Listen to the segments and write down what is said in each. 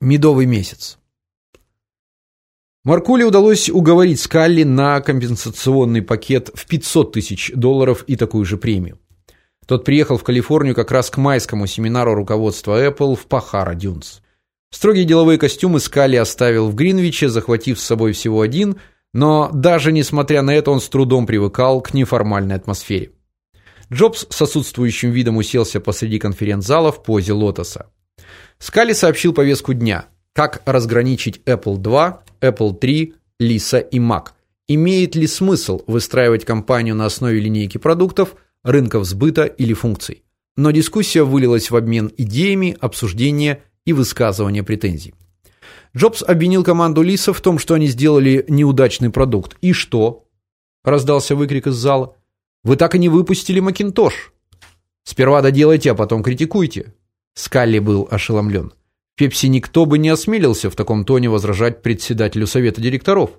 Медовый месяц. Маркуле удалось уговорить Скалли на компенсационный пакет в 500 тысяч долларов и такую же премию. Тот приехал в Калифорнию как раз к майскому семинару руководства Apple в Пахара Дюнс. Строгие деловые костюмы Скалли оставил в Гринвиче, захватив с собой всего один, но даже несмотря на это он с трудом привыкал к неформальной атмосфере. Джобс с отсутствующим видом уселся посреди конференц-зала в позе лотоса. Скали сообщил повестку дня: как разграничить Apple 2, Apple 3, Lisa и Mac. Имеет ли смысл выстраивать компанию на основе линейки продуктов, рынков сбыта или функций? Но дискуссия вылилась в обмен идеями, обсуждение и высказывание претензий. Джобс обвинил команду Лиса в том, что они сделали неудачный продукт. И что? раздался выкрик из зала. Вы так и не выпустили Macintosh. Сперва доделайте, а потом критикуйте. Скалли был ошеломлен. Пепси никто бы не осмелился в таком тоне возражать председателю совета директоров.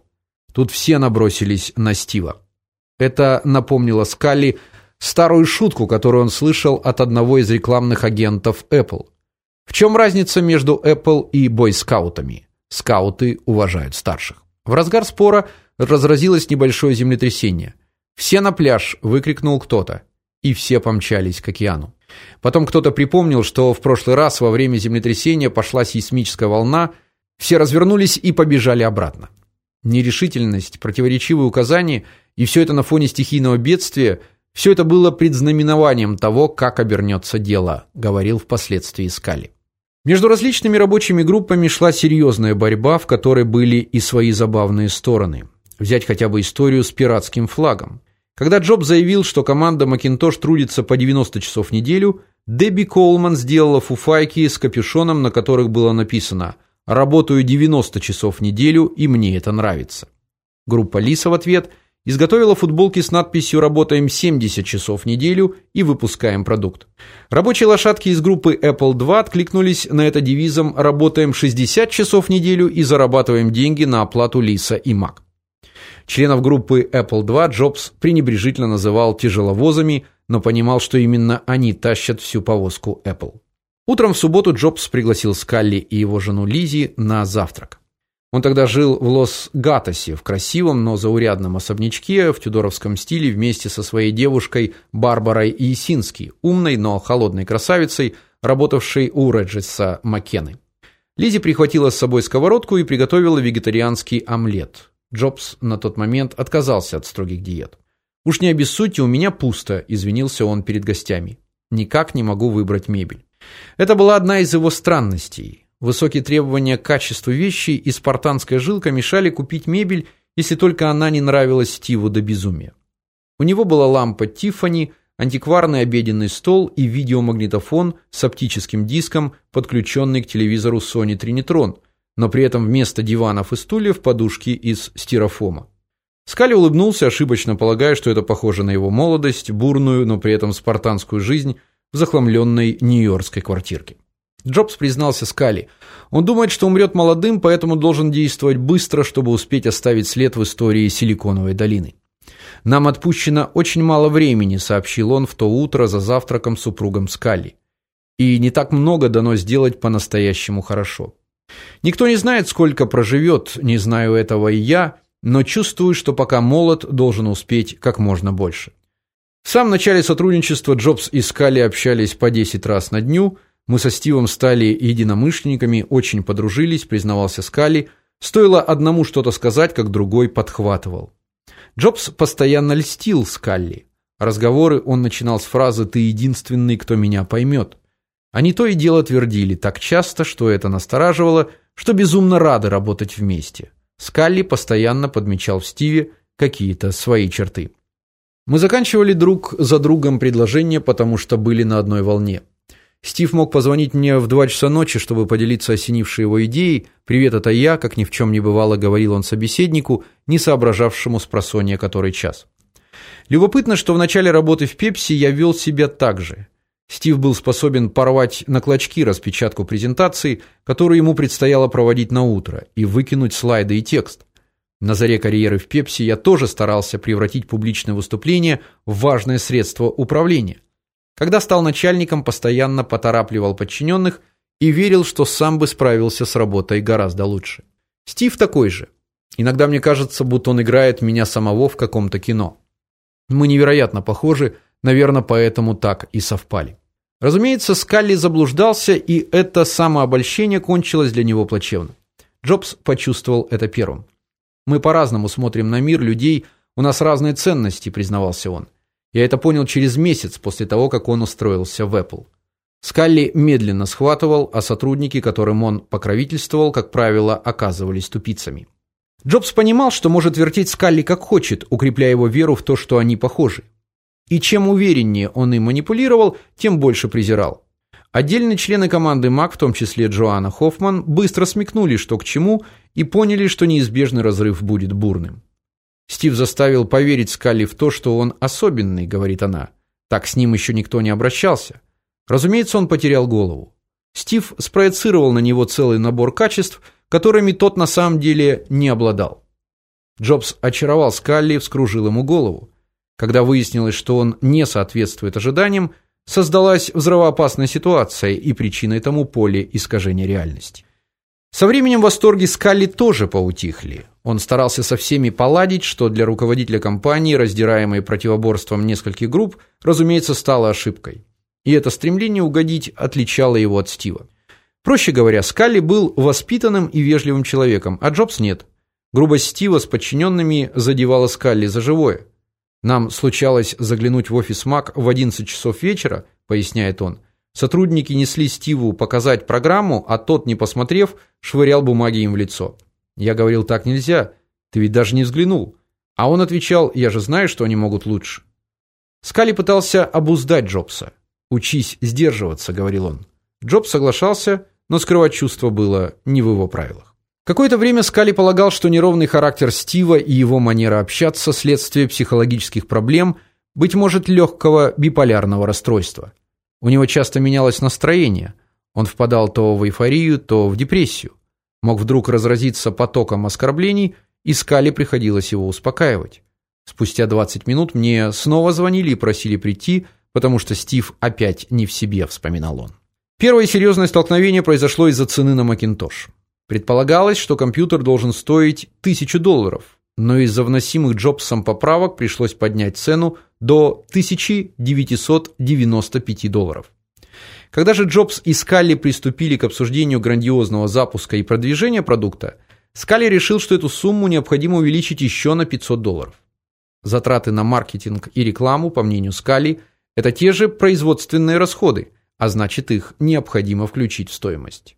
Тут все набросились на Стива. Это напомнило Скалли старую шутку, которую он слышал от одного из рекламных агентов Apple. В чем разница между Apple и бойскаутами? Скауты уважают старших. В разгар спора разразилось небольшое землетрясение. Все на пляж, выкрикнул кто-то, и все помчались к океану. Потом кто-то припомнил, что в прошлый раз во время землетрясения пошла сейсмическая волна, все развернулись и побежали обратно. Нерешительность, противоречивые указания и все это на фоне стихийного бедствия, все это было предзнаменованием того, как обернется дело, говорил впоследствии Скали. Между различными рабочими группами шла серьезная борьба, в которой были и свои забавные стороны. Взять хотя бы историю с пиратским флагом. Когда Джоб заявил, что команда Macintosh трудится по 90 часов в неделю, Дебби Коулман сделала фуфайки с капюшоном, на которых было написано: "Работаю 90 часов в неделю, и мне это нравится". Группа Лиса в ответ изготовила футболки с надписью "Работаем 70 часов в неделю и выпускаем продукт". Рабочие лошадки из группы Apple 2 откликнулись на это девизом "Работаем 60 часов в неделю и зарабатываем деньги на оплату Лиса и Mac". Членов группы Apple II Джобс пренебрежительно называл тяжеловозами, но понимал, что именно они тащат всю повозку Apple. Утром в субботу Джобс пригласил Скалли и его жену Лизи на завтрак. Он тогда жил в Лос-Гатосе, в красивом, но заурядном особнячке в тюдоровском стиле вместе со своей девушкой Барбарой Исински, умной, но холодной красавицей, работавшей у Реджеса Маккены. Лизи прихватила с собой сковородку и приготовила вегетарианский омлет. Джобс на тот момент отказался от строгих диет. Уж не обессудьте, у меня пусто, извинился он перед гостями. Никак не могу выбрать мебель. Это была одна из его странностей. Высокие требования к качеству вещи и спартанская жилка мешали купить мебель, если только она не нравилась Стиву до безумия. У него была лампа Тиффани, антикварный обеденный стол и видеомагнитофон с оптическим диском, подключенный к телевизору Sony Trinitron – но при этом вместо диванов и стульев подушки из стирофома. Скали улыбнулся, ошибочно полагая, что это похоже на его молодость, бурную, но при этом спартанскую жизнь в захламленной нью-йоркской квартирке. Джобс признался Скали. Он думает, что умрет молодым, поэтому должен действовать быстро, чтобы успеть оставить след в истории Силиконовой долины. Нам отпущено очень мало времени, сообщил он в то утро за завтраком с супругом Скали. И не так много дано сделать по-настоящему хорошо. Никто не знает, сколько проживет, не знаю этого и я, но чувствую, что пока молод, должен успеть как можно больше. В самом начале сотрудничества Джобс и Скали общались по 10 раз на дню. Мы со Стивом стали единомышленниками, очень подружились, признавался Скали. Стоило одному что-то сказать, как другой подхватывал. Джобс постоянно льстил Скалли. Разговоры он начинал с фразы ты единственный, кто меня поймет». Они то и дело твердили так часто, что это настораживало, что безумно рады работать вместе. Скалли постоянно подмечал в Стиве какие-то свои черты. Мы заканчивали друг за другом предложения, потому что были на одной волне. Стив мог позвонить мне в два часа ночи, чтобы поделиться осенившей его идеей. "Привет, это я", как ни в чем не бывало, говорил он собеседнику, не соображавшему с просонья который час. Любопытно, что в начале работы в Пепси я вел себя так же. Стив был способен порвать на клочки распечатку презентации, которую ему предстояло проводить на утро, и выкинуть слайды и текст. На заре карьеры в Пепси я тоже старался превратить публичное выступление в важное средство управления. Когда стал начальником, постоянно поторапливал подчиненных и верил, что сам бы справился с работой гораздо лучше. Стив такой же. Иногда мне кажется, будто он играет меня самого в каком-то кино. Мы невероятно похожи, наверное, поэтому так и совпали. Разумеется, Скалли заблуждался, и это самообольщение кончилось для него плачевно. Джобс почувствовал это первым. Мы по-разному смотрим на мир, людей, у нас разные ценности, признавался он. Я это понял через месяц после того, как он устроился в Apple. Скалли медленно схватывал, а сотрудники, которым он покровительствовал, как правило, оказывались тупицами. Джобс понимал, что может вертеть Скалли как хочет, укрепляя его веру в то, что они похожи. И чем увереннее он им манипулировал, тем больше презирал. Отдельные члены команды Mac, в том числе Джоанна Хоффман, быстро смекнули, что к чему, и поняли, что неизбежный разрыв будет бурным. Стив заставил поверить Скалли в то, что он особенный, говорит она. Так с ним еще никто не обращался. Разумеется, он потерял голову. Стив спроецировал на него целый набор качеств, которыми тот на самом деле не обладал. Джобс очаровал Скалли, вскружил ему голову. Когда выяснилось, что он не соответствует ожиданиям, создалась взрывоопасная ситуация, и причиной тому поле искажения реальности. Со временем восторги Скалли тоже поутихли. Он старался со всеми поладить, что для руководителя компании, раздираемой противоборством нескольких групп, разумеется, стало ошибкой. И это стремление угодить отличало его от Стива. Проще говоря, Скалли был воспитанным и вежливым человеком, а Джобс нет. Грубость Стива с подчиненными задевала Скалли за живое. Нам случалось заглянуть в офис Mac в 11 часов вечера, поясняет он. Сотрудники несли Стиву показать программу, а тот, не посмотрев, швырял бумаги им в лицо. Я говорил: "Так нельзя. Ты ведь даже не взглянул". А он отвечал: "Я же знаю, что они могут лучше". Скали пытался обуздать Джобса. "Учись сдерживаться", говорил он. Джобс соглашался, но скрывать чувства было не в его правилах. Какое-то время Скали полагал, что неровный характер Стива и его манера общаться следствие психологических проблем, быть может, легкого биполярного расстройства. У него часто менялось настроение. Он впадал то в эйфорию, то в депрессию. Мог вдруг разразиться потоком оскорблений, и Скали приходилось его успокаивать. Спустя 20 минут мне снова звонили и просили прийти, потому что Стив опять не в себе, вспоминал он. Первое серьезное столкновение произошло из-за цены на Macintosh. Предполагалось, что компьютер должен стоить тысячу долларов, но из-за вносимых Джобсом поправок пришлось поднять цену до 1995 долларов. Когда же Джобс и Скалли приступили к обсуждению грандиозного запуска и продвижения продукта, Скалли решил, что эту сумму необходимо увеличить еще на 500 долларов. Затраты на маркетинг и рекламу, по мнению Скалли, это те же производственные расходы, а значит, их необходимо включить в стоимость.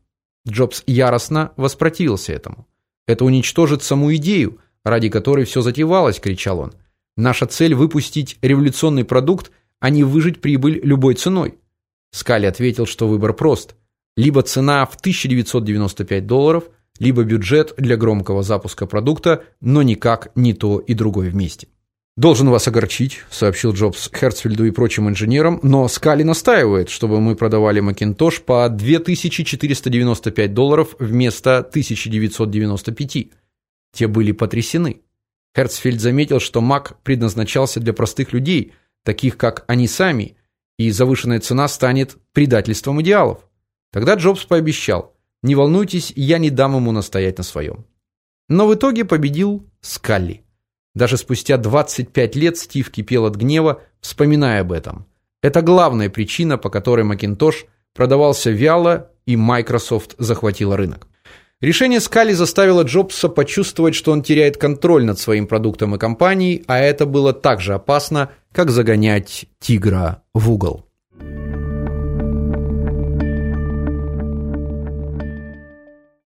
Джобс яростно воспротивился этому. Это уничтожит саму идею, ради которой все затевалось, кричал он. Наша цель выпустить революционный продукт, а не выжить прибыль любой ценой. Скали ответил, что выбор прост: либо цена в 1995 долларов, либо бюджет для громкого запуска продукта, но никак не то и другое вместе. Должен вас огорчить, сообщил Джобс Херцфельду и прочим инженерам, но Скали настаивает, чтобы мы продавали Macintosh по 2495 долларов вместо 1995. Те были потрясены. Херцфельд заметил, что Mac предназначался для простых людей, таких как они сами, и завышенная цена станет предательством идеалов. Тогда Джобс пообещал: "Не волнуйтесь, я не дам ему настоять на своем». Но в итоге победил Скалли. Даже спустя 25 лет Стив кипел от гнева, вспоминая об этом. Это главная причина, по которой Macintosh продавался вяло и Microsoft захватила рынок. Решение Скали заставило Джобса почувствовать, что он теряет контроль над своим продуктом и компанией, а это было так же опасно, как загонять тигра в угол.